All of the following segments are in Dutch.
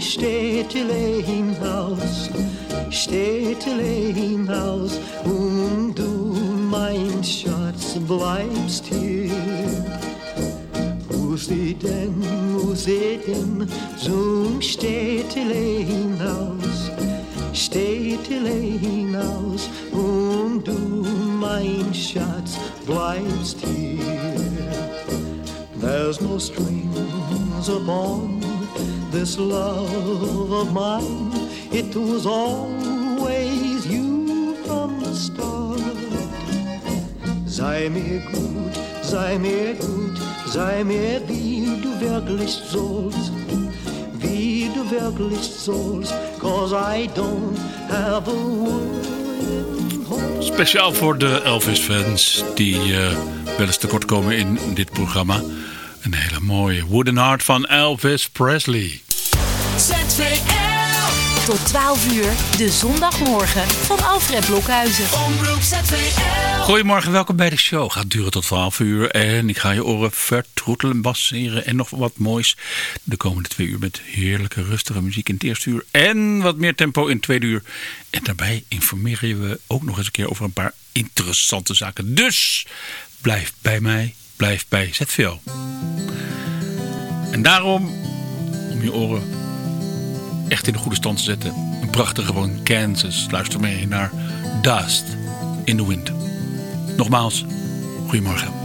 im Städtele hinaus, Städtele hinaus. Und du, mein Schatz, bleibst hier. Wo sie denn, wo Musiden, Musiden, zum Städtele hinaus, Städtele hinaus. Und du, mein Schatz, bleibst hier. There's no strings upon this love of mine. It was always you from the start. Sei mir gut, sei mir gut, sei mir wie du wirklich sollst. Wie du wirklich sollst, cause I don't have a word. Speciaal voor de Elvis-fans die uh, wel eens tekort komen in dit programma. Een hele mooie Wooden Heart van Elvis Presley. ZVL. Tot 12 uur, de zondagmorgen van Alfred Blokhuizen. Omroep ZVL. Goedemorgen, welkom bij de show. Gaat duren tot 12 uur en ik ga je oren vertroetelen, basseren en nog wat moois. De komende twee uur met heerlijke rustige muziek in het eerste uur. En wat meer tempo in het tweede uur. En daarbij informeren we ook nog eens een keer over een paar interessante zaken. Dus blijf bij mij, blijf bij ZVL. En daarom, om je oren echt in de goede stand te zetten. Een prachtige van Kansas. Luister mee naar Dust in the Wind. Nogmaals, goedemorgen.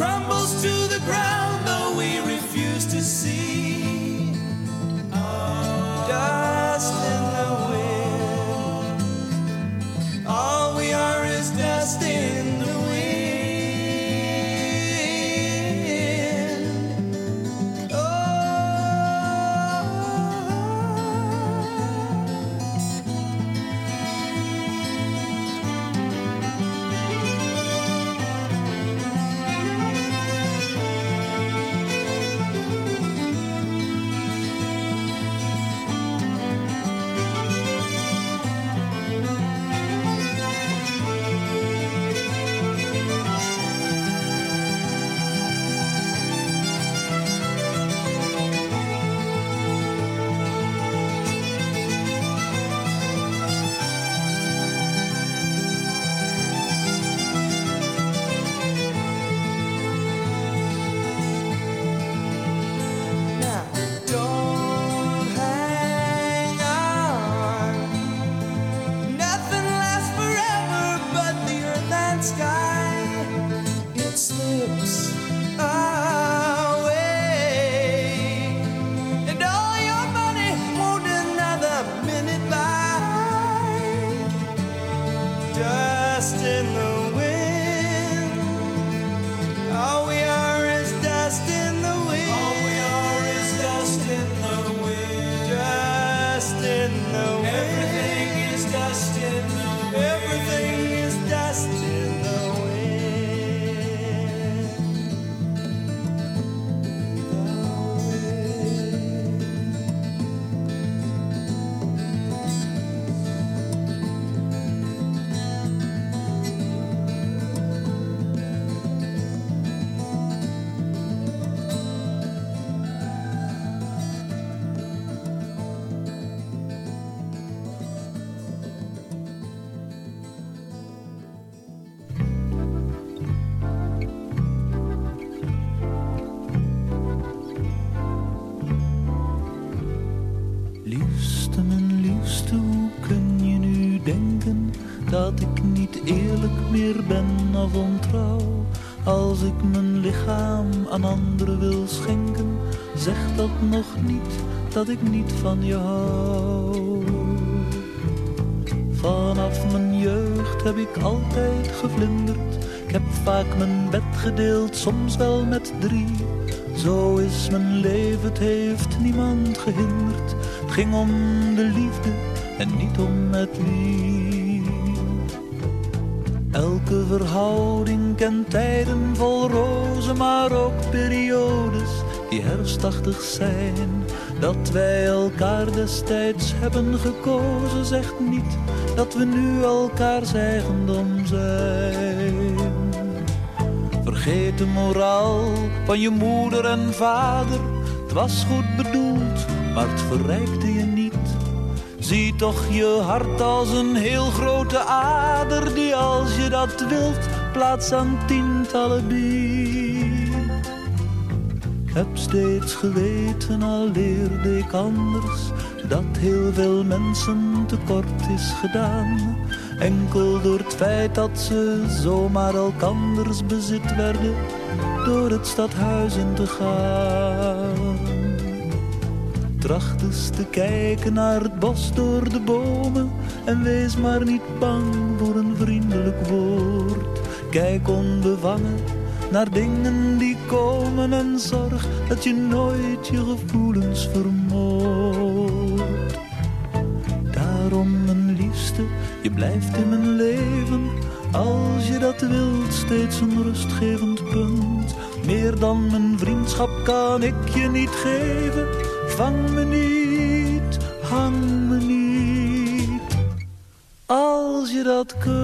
crumbles to the ground, though we refuse to see. Als ik mijn lichaam aan anderen wil schenken, zeg dat nog niet dat ik niet van je hou. Vanaf mijn jeugd heb ik altijd gevlinderd. Ik heb vaak mijn bed gedeeld, soms wel met drie. Zo is mijn leven, het heeft niemand gehinderd. Het ging om de liefde en niet om met wie. Verhouding kent tijden vol rozen, maar ook periodes die herfstachtig zijn. Dat wij elkaar destijds hebben gekozen, zegt niet dat we nu elkaar eigendom zijn. Vergeet de moraal van je moeder en vader. Het was goed bedoeld, maar het verrijkte je. Zie toch je hart als een heel grote ader die als je dat wilt plaats aan tientallen biedt. Heb steeds geweten, al leerde ik anders, dat heel veel mensen tekort is gedaan. Enkel door het feit dat ze zomaar elkanders bezit werden, door het stadhuis in te gaan. Tracht eens te kijken naar het bos door de bomen en wees maar niet bang voor een vriendelijk woord. Kijk onbevangen naar dingen die komen en zorg dat je nooit je gevoelens vermoordt. Daarom, mijn liefste, je blijft in mijn leven. Als je dat wilt, steeds een rustgevend punt. Meer dan mijn vriendschap kan ik je niet geven. Vang me niet, hang me niet. Als je dat kunt.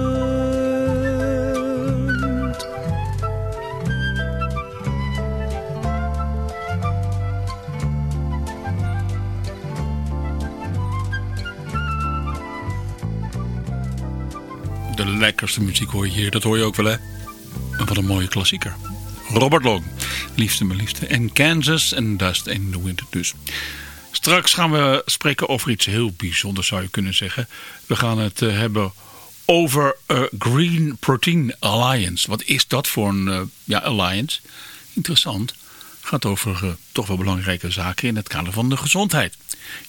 De lekkerste muziek hoor je hier, dat hoor je ook wel hè. Wat een mooie klassieker. Robert Long, liefste mijn liefste. En Kansas en Dust in the Winter dus. Straks gaan we spreken over iets heel bijzonders zou je kunnen zeggen. We gaan het eh, hebben over uh, Green Protein Alliance. Wat is dat voor een uh, ja, alliance? Interessant. Gaat over toch wel belangrijke zaken in het kader van de gezondheid.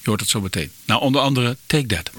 Je hoort het zo meteen. Nou, onder andere Take That.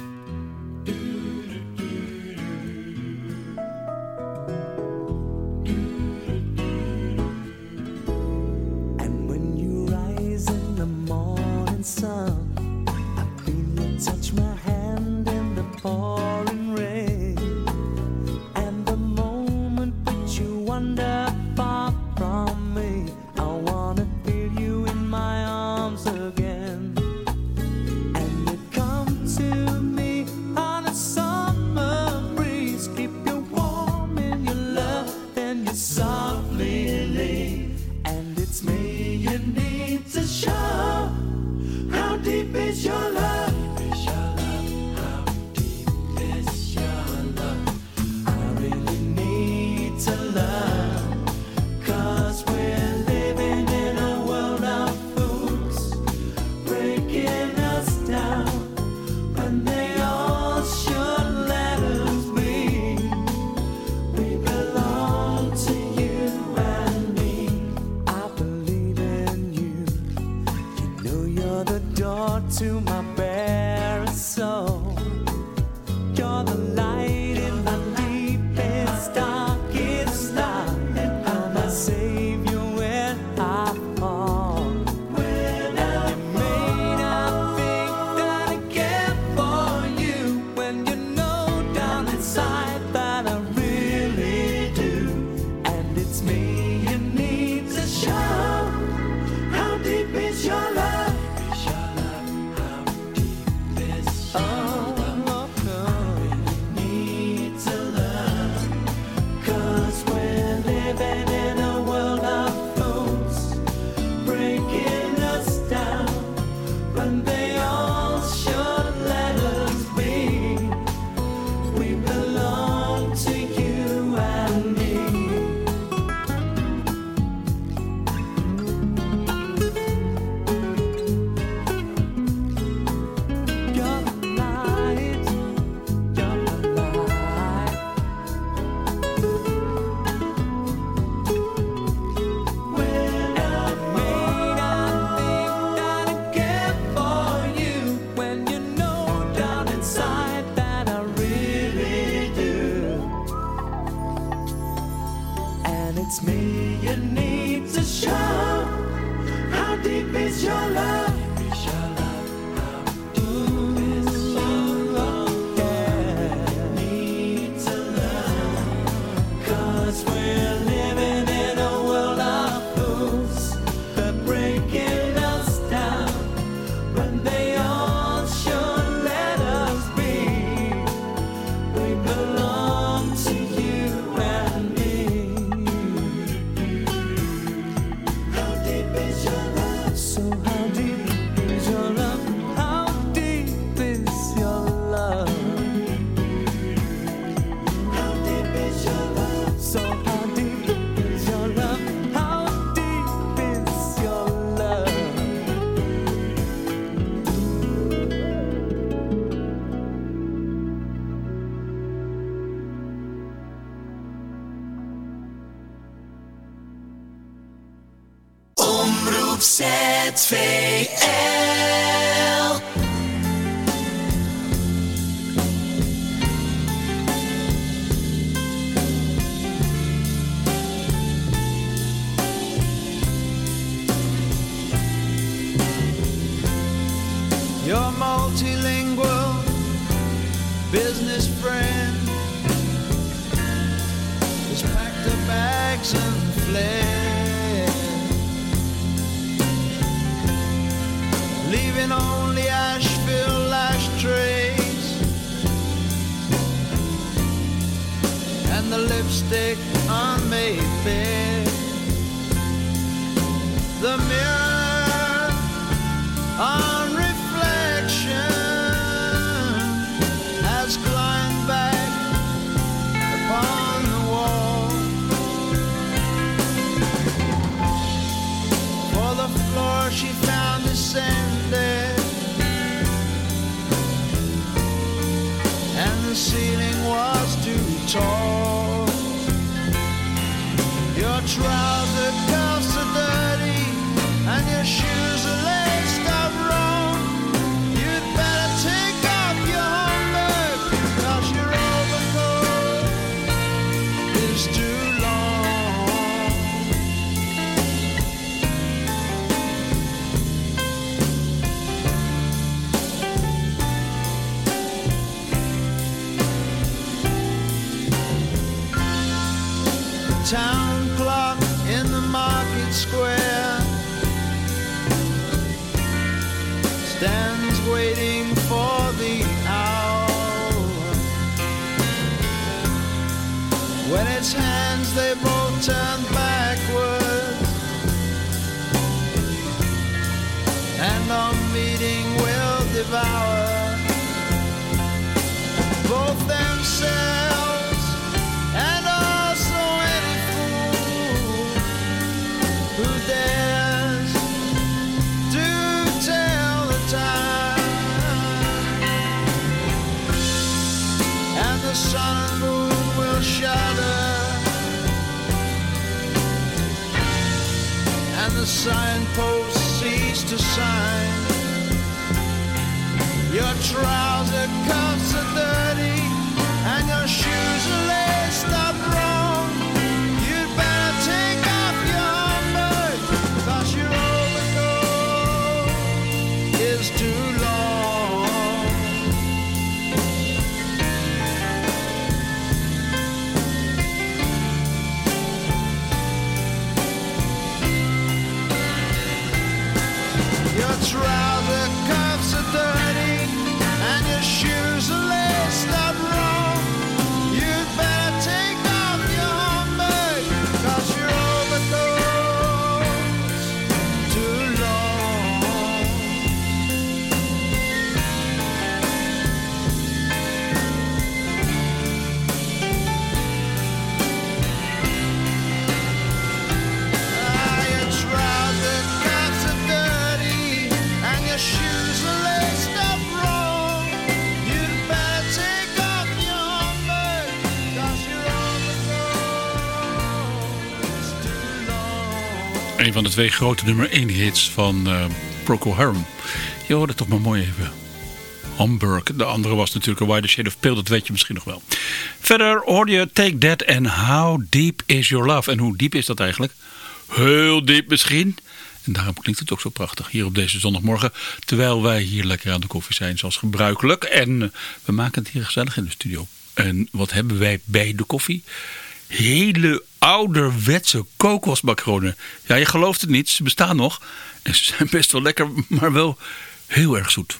your multilingual business friend. Has packed her bags and fled, leaving only Asheville ashtrays and the lipstick on Mayfair. The mirror on tall. Your trousers. When it's hands, they both turn backwards. And on meeting will devour both themselves. signpost cease to sign. Your trouser cuffs are dirty and your shoes are van de twee grote nummer 1 hits van uh, Procol Harum. Je hoorde toch maar mooi even Hamburg. De andere was natuurlijk A Wider Shade of Pale, dat weet je misschien nog wel. Verder hoorde je Take That en How Deep Is Your Love. En hoe diep is dat eigenlijk? Heel diep misschien. En daarom klinkt het ook zo prachtig hier op deze zondagmorgen. Terwijl wij hier lekker aan de koffie zijn zoals gebruikelijk. En eh, we maken het hier gezellig in de studio. En wat hebben wij bij de koffie? Hele ouderwetse kokosmacronen. Ja, je gelooft het niet. Ze bestaan nog. En ze zijn best wel lekker, maar wel heel erg zoet.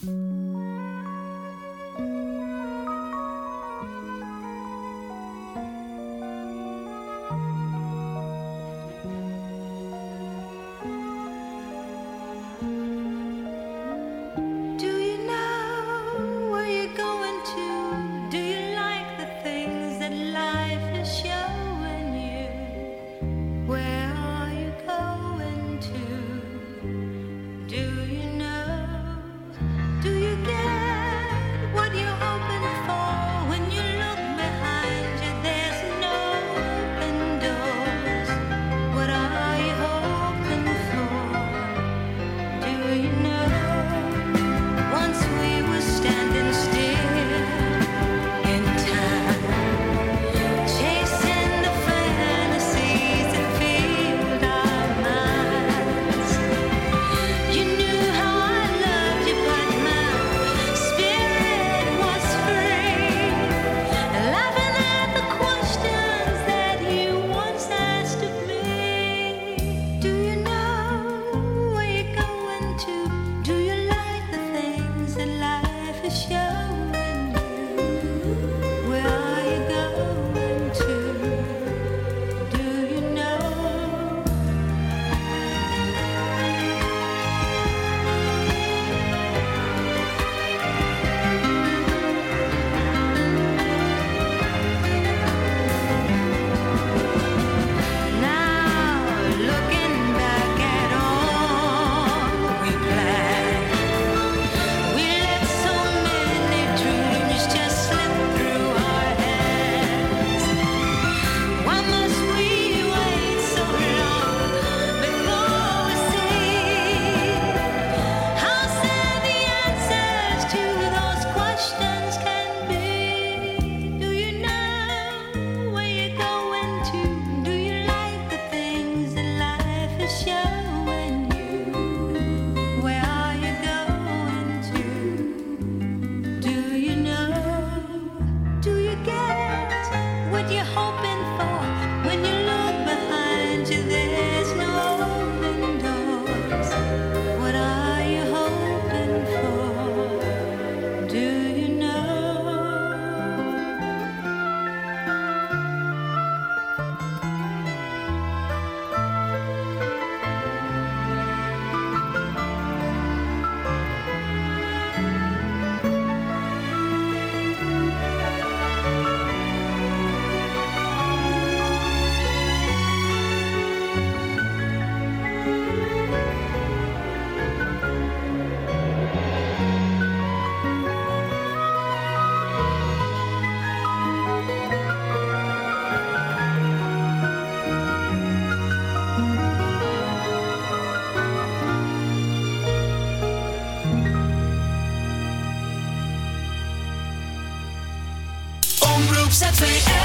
ZVL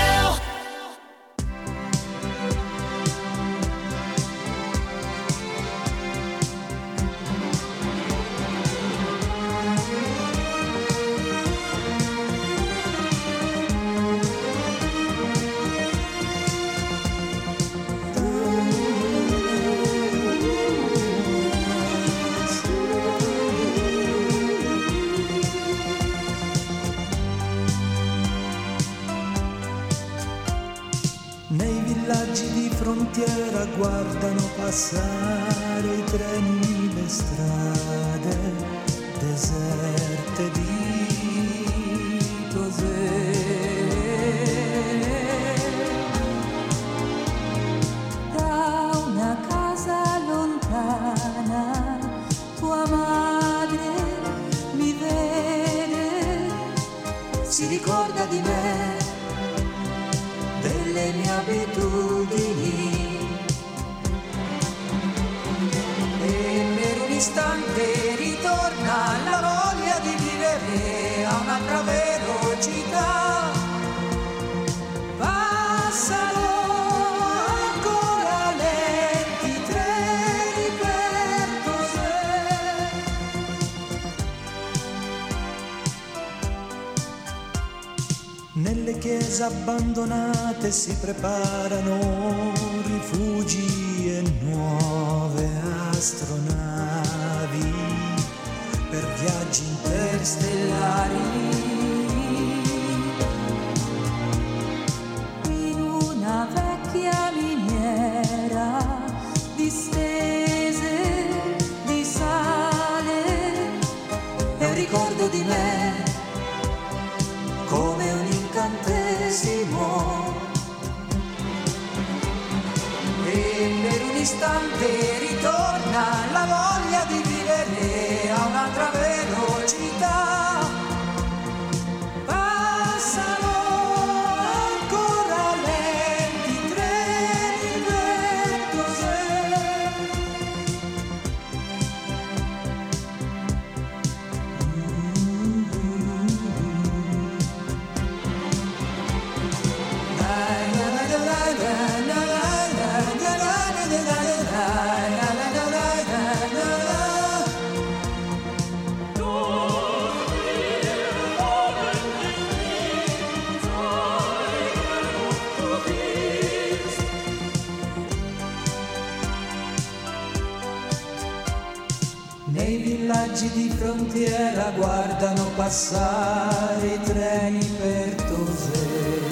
preparano rifugi e nuove astronavi per viaggi interstellari.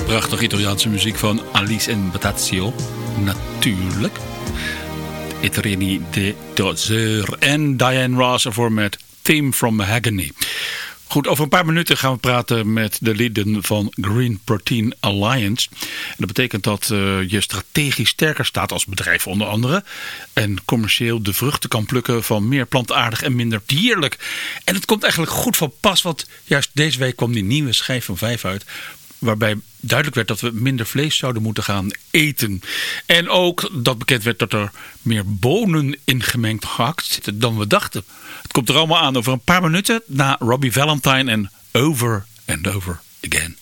Prachtig Italiaanse muziek van Alice en Batazio. Natuurlijk. Italiani de Dozer en Diane Ross ervoor met Theme from Mahogany. Goed, over een paar minuten gaan we praten met de leden van Green Protein Alliance. Dat betekent dat eh, je strategisch sterker staat als bedrijf onder andere. En commercieel de vruchten kan plukken van meer plantaardig en minder dierlijk. En het komt eigenlijk goed van pas, want juist deze week kwam die nieuwe schijf van vijf uit waarbij duidelijk werd dat we minder vlees zouden moeten gaan eten. En ook dat bekend werd dat er meer bonen in gemengd gehakt dan we dachten. Het komt er allemaal aan over een paar minuten na Robbie Valentine en Over and Over Again.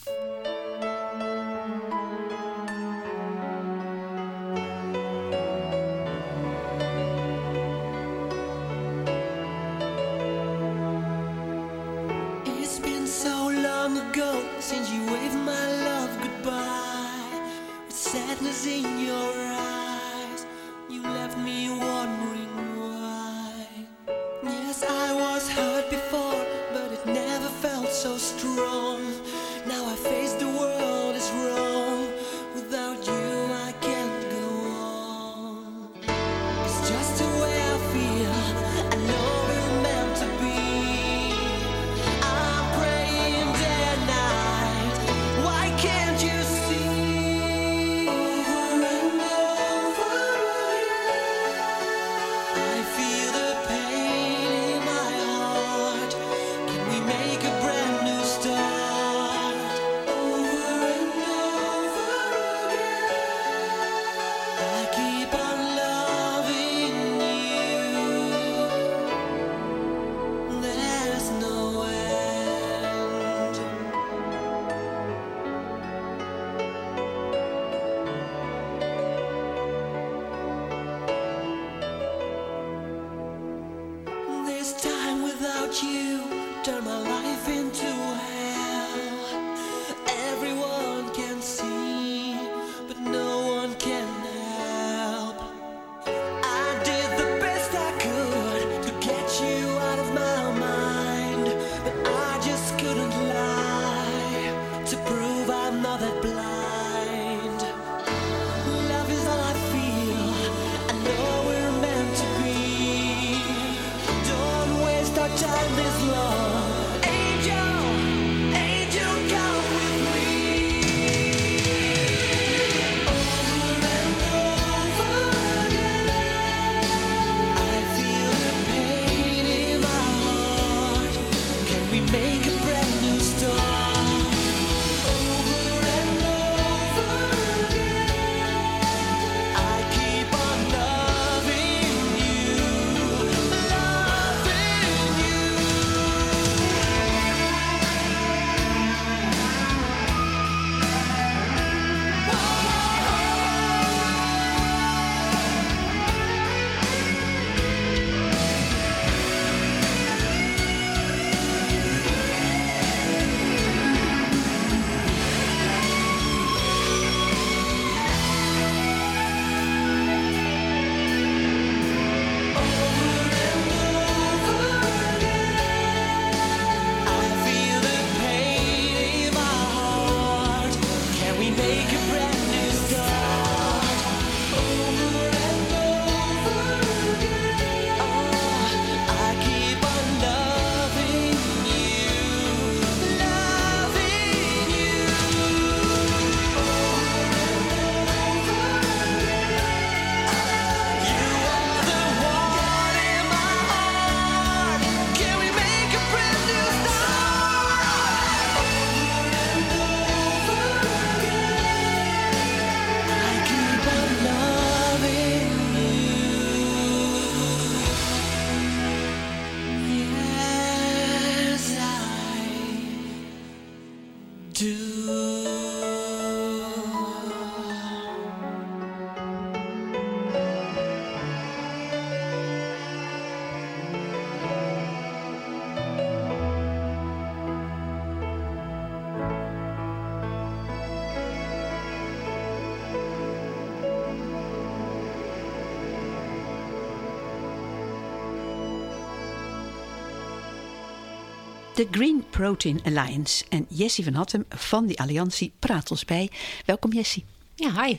De Green Protein Alliance. En Jessie van Hattem van die alliantie praat ons bij. Welkom Jessie. Ja, hi.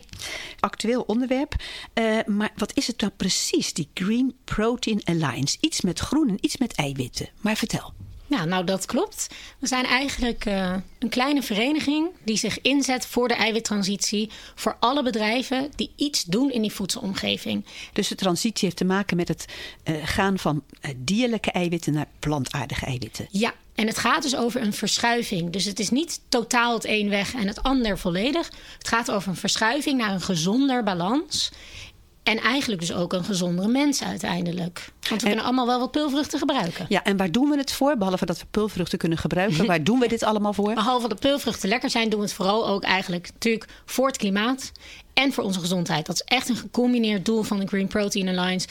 Actueel onderwerp. Uh, maar wat is het dan precies, die Green Protein Alliance? Iets met groen en iets met eiwitten. Maar vertel. Ja, nou dat klopt. We zijn eigenlijk uh, een kleine vereniging die zich inzet voor de eiwittransitie voor alle bedrijven die iets doen in die voedselomgeving. Dus de transitie heeft te maken met het uh, gaan van dierlijke eiwitten naar plantaardige eiwitten. Ja, en het gaat dus over een verschuiving. Dus het is niet totaal het een weg en het ander volledig. Het gaat over een verschuiving naar een gezonder balans. En eigenlijk dus ook een gezondere mens uiteindelijk. Want we kunnen allemaal wel wat pulvruchten gebruiken. Ja, en waar doen we het voor? Behalve dat we pulvruchten kunnen gebruiken. waar doen we dit allemaal voor? Behalve dat pulvruchten lekker zijn, doen we het vooral ook eigenlijk natuurlijk voor het klimaat. En voor onze gezondheid. Dat is echt een gecombineerd doel van de Green Protein Alliance.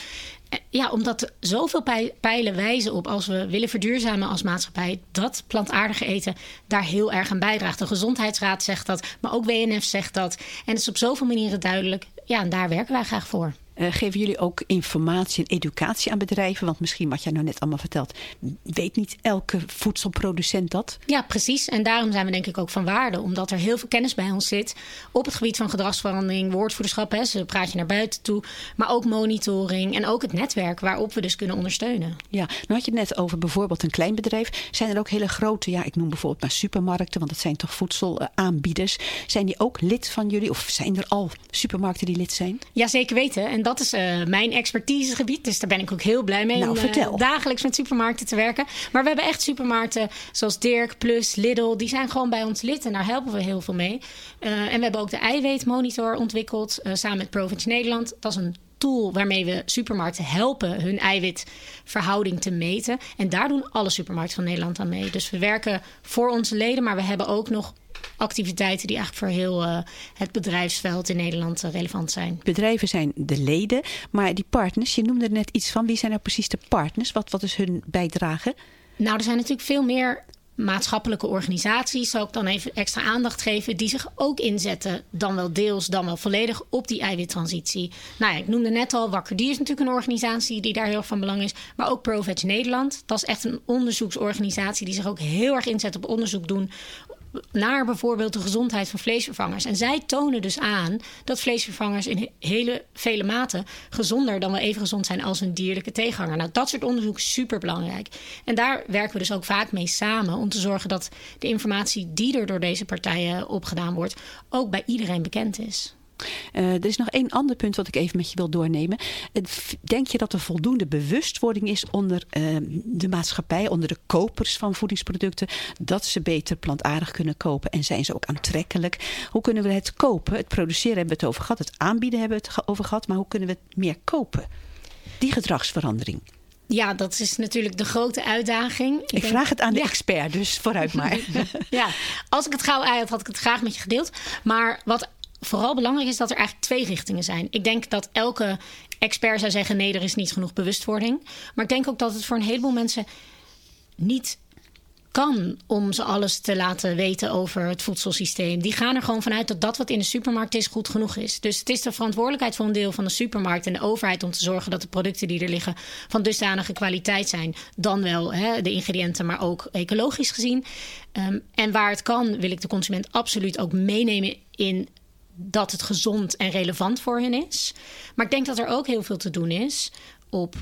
Eh, ja, omdat zoveel pijlen wijzen op als we willen verduurzamen als maatschappij, dat plantaardige eten daar heel erg aan bijdraagt. De Gezondheidsraad zegt dat, maar ook WNF zegt dat. En het is op zoveel manieren duidelijk. Ja, en daar werken wij graag voor. Uh, geven jullie ook informatie en educatie aan bedrijven? Want misschien wat jij nou net allemaal vertelt, weet niet elke voedselproducent dat? Ja, precies. En daarom zijn we denk ik ook van waarde. Omdat er heel veel kennis bij ons zit op het gebied van gedragsverandering, woordvoederschap. Hè, ze praat je naar buiten toe. Maar ook monitoring en ook het netwerk waarop we dus kunnen ondersteunen. Ja, nou had je het net over bijvoorbeeld een klein bedrijf. Zijn er ook hele grote, ja ik noem bijvoorbeeld maar supermarkten, want dat zijn toch voedselaanbieders. Zijn die ook lid van jullie of zijn er al supermarkten die lid zijn? Ja, zeker weten. En dat is uh, mijn expertisegebied. Dus daar ben ik ook heel blij mee nou, om vertel. Uh, dagelijks met supermarkten te werken. Maar we hebben echt supermarkten zoals Dirk, Plus, Lidl. Die zijn gewoon bij ons lid en daar helpen we heel veel mee. Uh, en we hebben ook de eiwitmonitor ontwikkeld samen met Province Nederland. Dat is een tool waarmee we supermarkten helpen hun eiwitverhouding te meten. En daar doen alle supermarkten van Nederland aan mee. Dus we werken voor onze leden, maar we hebben ook nog activiteiten die eigenlijk voor heel uh, het bedrijfsveld in Nederland uh, relevant zijn. Bedrijven zijn de leden, maar die partners, je noemde er net iets van. Wie zijn nou precies de partners? Wat, wat is hun bijdrage? Nou, er zijn natuurlijk veel meer maatschappelijke organisaties, zou ik dan even extra aandacht geven, die zich ook inzetten, dan wel deels, dan wel volledig op die eiwittransitie. Nou ja, ik noemde net al, Wakker Dier is natuurlijk een organisatie die daar heel van belang is, maar ook ProVeg Nederland. Dat is echt een onderzoeksorganisatie die zich ook heel erg inzet op onderzoek doen naar bijvoorbeeld de gezondheid van vleesvervangers. En zij tonen dus aan dat vleesvervangers in hele vele mate gezonder dan wel even gezond zijn als een dierlijke tegenhanger. Nou, dat soort onderzoek is super belangrijk. En daar werken we dus ook vaak mee samen om te zorgen dat de informatie die er door deze partijen opgedaan wordt, ook bij iedereen bekend is. Uh, er is nog één ander punt wat ik even met je wil doornemen. Denk je dat er voldoende bewustwording is onder uh, de maatschappij, onder de kopers van voedingsproducten, dat ze beter plantaardig kunnen kopen en zijn ze ook aantrekkelijk? Hoe kunnen we het kopen? Het produceren hebben we het over gehad, het aanbieden hebben we het over gehad, maar hoe kunnen we het meer kopen? Die gedragsverandering. Ja, dat is natuurlijk de grote uitdaging. Ik, ik vraag het aan de ja. expert, dus vooruit maar. ja, als ik het gauw uit had, had ik het graag met je gedeeld. Maar wat vooral belangrijk is dat er eigenlijk twee richtingen zijn. Ik denk dat elke expert zou zeggen: nee, er is niet genoeg bewustwording. Maar ik denk ook dat het voor een heleboel mensen niet kan om ze alles te laten weten over het voedselsysteem. Die gaan er gewoon vanuit dat dat wat in de supermarkt is goed genoeg is. Dus het is de verantwoordelijkheid voor een deel van de supermarkt en de overheid om te zorgen dat de producten die er liggen van dusdanige kwaliteit zijn. Dan wel hè, de ingrediënten, maar ook ecologisch gezien. Um, en waar het kan, wil ik de consument absoluut ook meenemen in dat het gezond en relevant voor hen is. Maar ik denk dat er ook heel veel te doen is op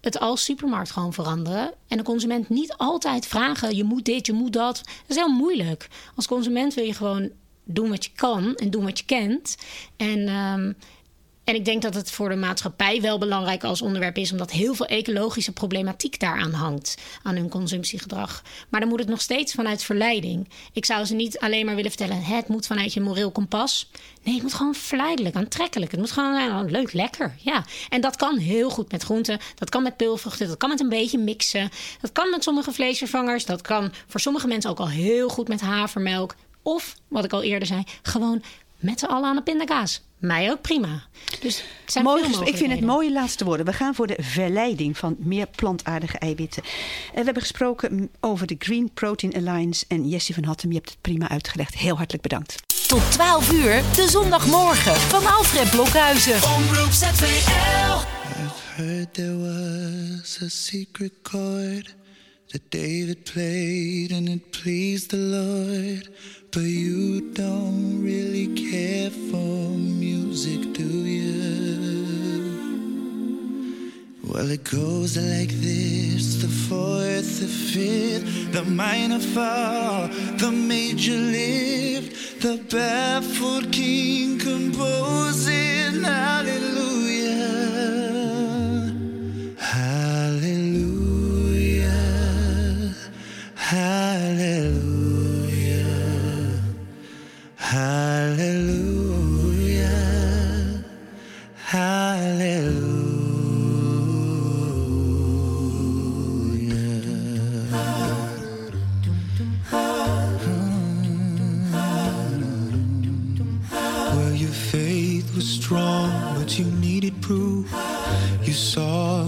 het als supermarkt gewoon veranderen. En de consument niet altijd vragen: je moet dit, je moet dat. Dat is heel moeilijk. Als consument wil je gewoon doen wat je kan en doen wat je kent. En. Um, en ik denk dat het voor de maatschappij wel belangrijk als onderwerp is, omdat heel veel ecologische problematiek daaraan hangt, aan hun consumptiegedrag. Maar dan moet het nog steeds vanuit verleiding. Ik zou ze niet alleen maar willen vertellen: het moet vanuit je moreel kompas. Nee, het moet gewoon verleidelijk, aantrekkelijk. Het moet gewoon nou, leuk, lekker. Ja. En dat kan heel goed met groenten, dat kan met pulvruchten, dat kan met een beetje mixen. Dat kan met sommige vleesvervangers, dat kan voor sommige mensen ook al heel goed met havermelk. Of, wat ik al eerder zei, gewoon met z'n allen aan de pindakaas. Mij ook prima. Dus zijn mooi, ik vind het mooie laatste woorden. We gaan voor de verleiding van meer plantaardige eiwitten. Eh, we hebben gesproken over de Green Protein Alliance. En Jessie van Hattem, je hebt het prima uitgelegd. Heel hartelijk bedankt. Tot 12 uur, de zondagmorgen van Alfred Blokhuizen. Omroep ZVL. I've heard there was a secret chord that David played and it pleased the Lord. But you don't really care for music, do you? Well, it goes like this the fourth, the fifth, the minor fall, the major lift, the baffled king composing hallelujah. Hallelujah, hallelujah. Well, your faith was strong, but you needed proof. You saw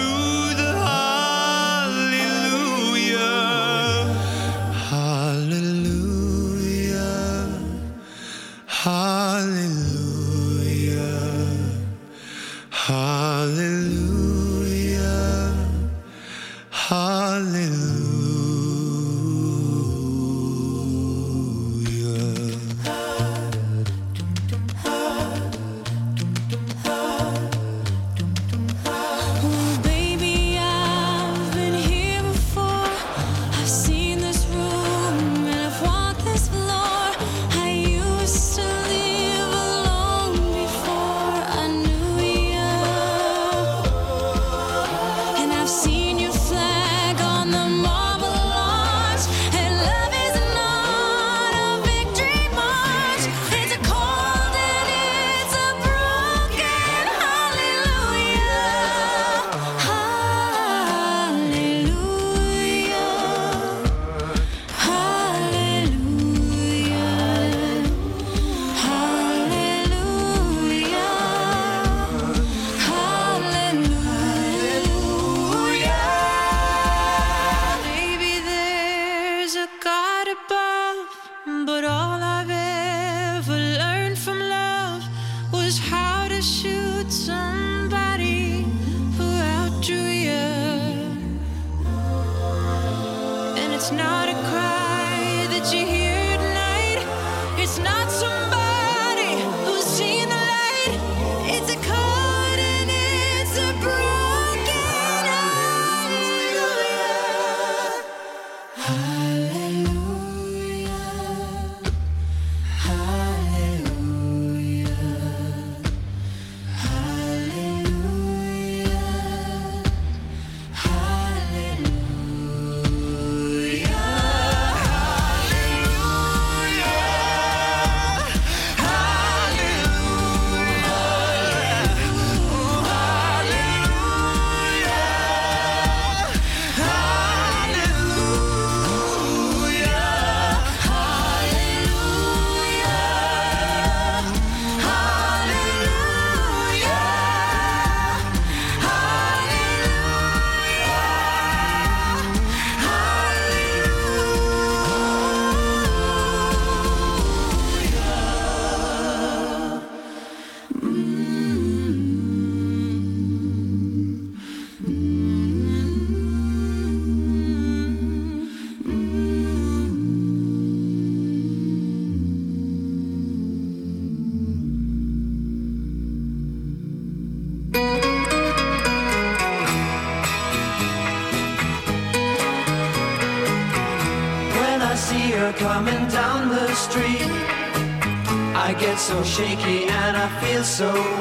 so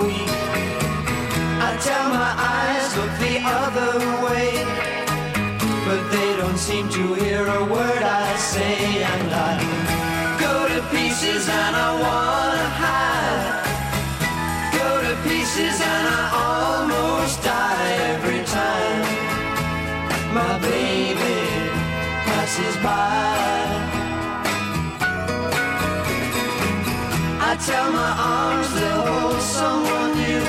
tell my arms they'll hold someone new.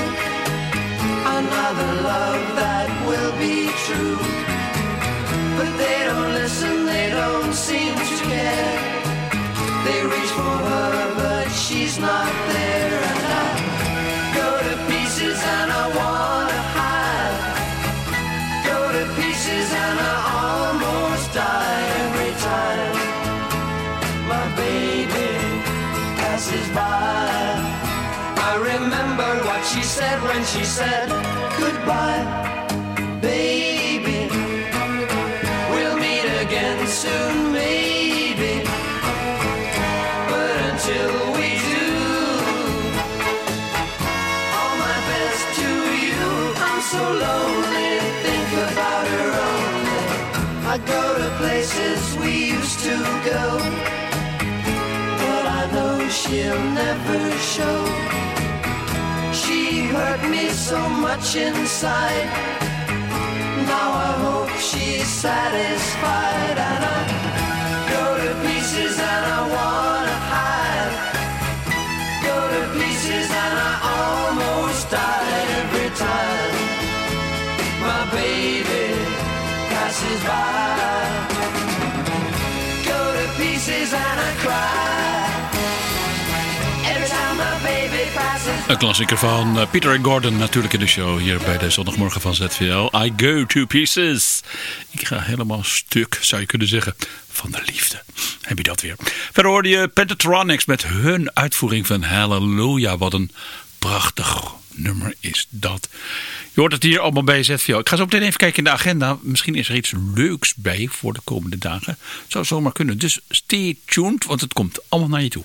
Another love that will be true. But they don't listen. She said goodbye, baby. We'll meet again soon, maybe. But until we do, all my best to you. I'm so lonely, think about her only. I go to places we used to go, but I know she'll never show. Hurt me so much inside. Now I hope she's satisfied, and I go to pieces and I wanna hide. Go to pieces and I almost die every time my baby passes by. Go to pieces and I cry. Een klassieker van eh, Peter Gordon natuurlijk in de show hier bij de zondagmorgen van ZVL. I go to pieces. Ik ga helemaal stuk, zou je kunnen zeggen, van de liefde. Heb je dat weer. Verder hoorde je Pentatronics met hun uitvoering van Hallelujah. Wat een prachtig nummer is dat. Je hoort het hier allemaal bij ZVL. Ik ga zo meteen even kijken in de agenda. Misschien is er iets leuks bij voor de komende dagen. Zou zomaar kunnen. Dus stay tuned, want het komt allemaal naar je toe.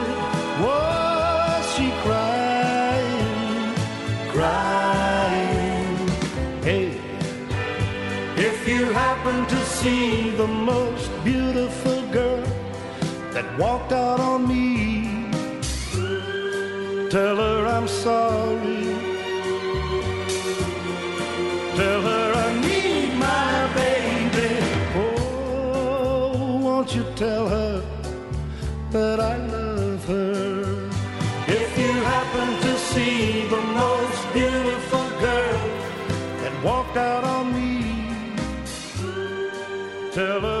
you happen to see the most beautiful girl that walked out on me, tell her I'm sorry. Tell her tell us.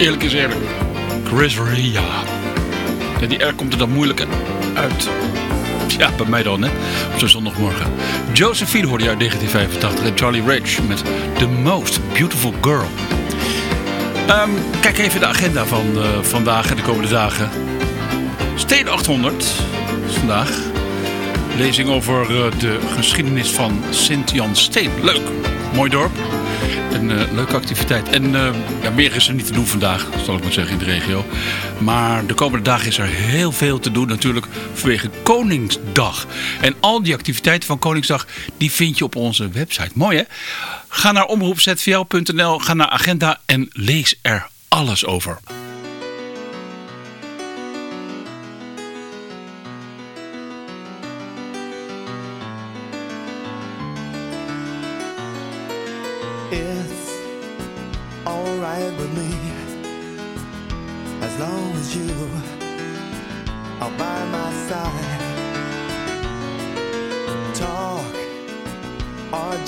Eerlijk is eerlijk. Chris Ria. Ja, die R komt er dan moeilijk uit. Ja, bij mij dan, hè. Op zo'n zondagmorgen. Josephine hoorde je uit 1985 en Charlie Rich met The Most Beautiful Girl. Ehm, kijk even de agenda van eh, vandaag en de komende dagen. Steen 800 is vandaag. Lezing over eh, de geschiedenis van Sint-Jan Steen. Leuk. Mooi dorp. Eh, leuke activiteit. En eh, ja, meer is er niet te doen vandaag, zal ik maar zeggen, in de regio. Maar de komende dagen is er heel veel te doen natuurlijk vanwege Koningsdag. En al die activiteiten van Koningsdag, die vind je op onze website. Mooi hè? Ga naar omroepzvl.nl, ga naar agenda en lees er alles over.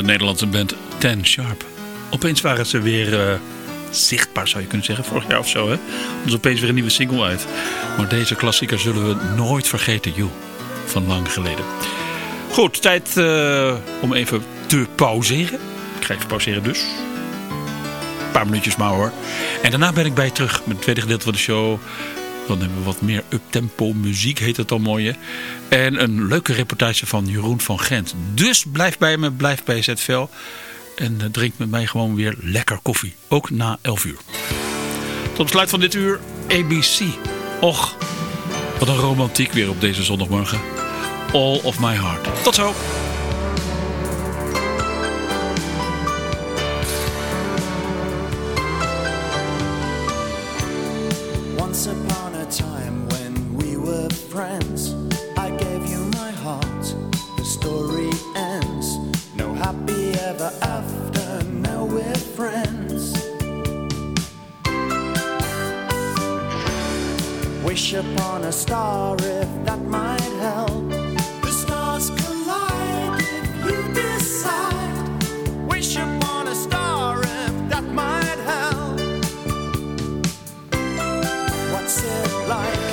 De Nederlandse band Ten Sharp. Opeens waren ze weer eh, zichtbaar, zou je kunnen zeggen. Vorig jaar of zo, hè? Is opeens weer een nieuwe single uit. Maar deze klassieker zullen we nooit vergeten. You, van lang geleden. Goed, tijd eh, om even te pauzeren. Ik ga even pauzeren dus. Een paar minuutjes maar hoor. En daarna ben ik bij je terug met het tweede gedeelte van de show. Dan hebben we wat meer uptempo muziek, heet het dan mooi. hè? En een leuke reportage van Jeroen van Gent. Dus blijf bij me, blijf bij ZVL. En eh, drink met mij gewoon weer lekker koffie. Ook na 11 uur. Tot besluit van dit uur ABC. Och, wat een romantiek weer op deze zondagmorgen. All of my heart. Tot zo. Wish upon a star if that might help. The stars collide if you decide. Wish upon a star if that might help. What's it like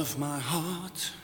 of my heart.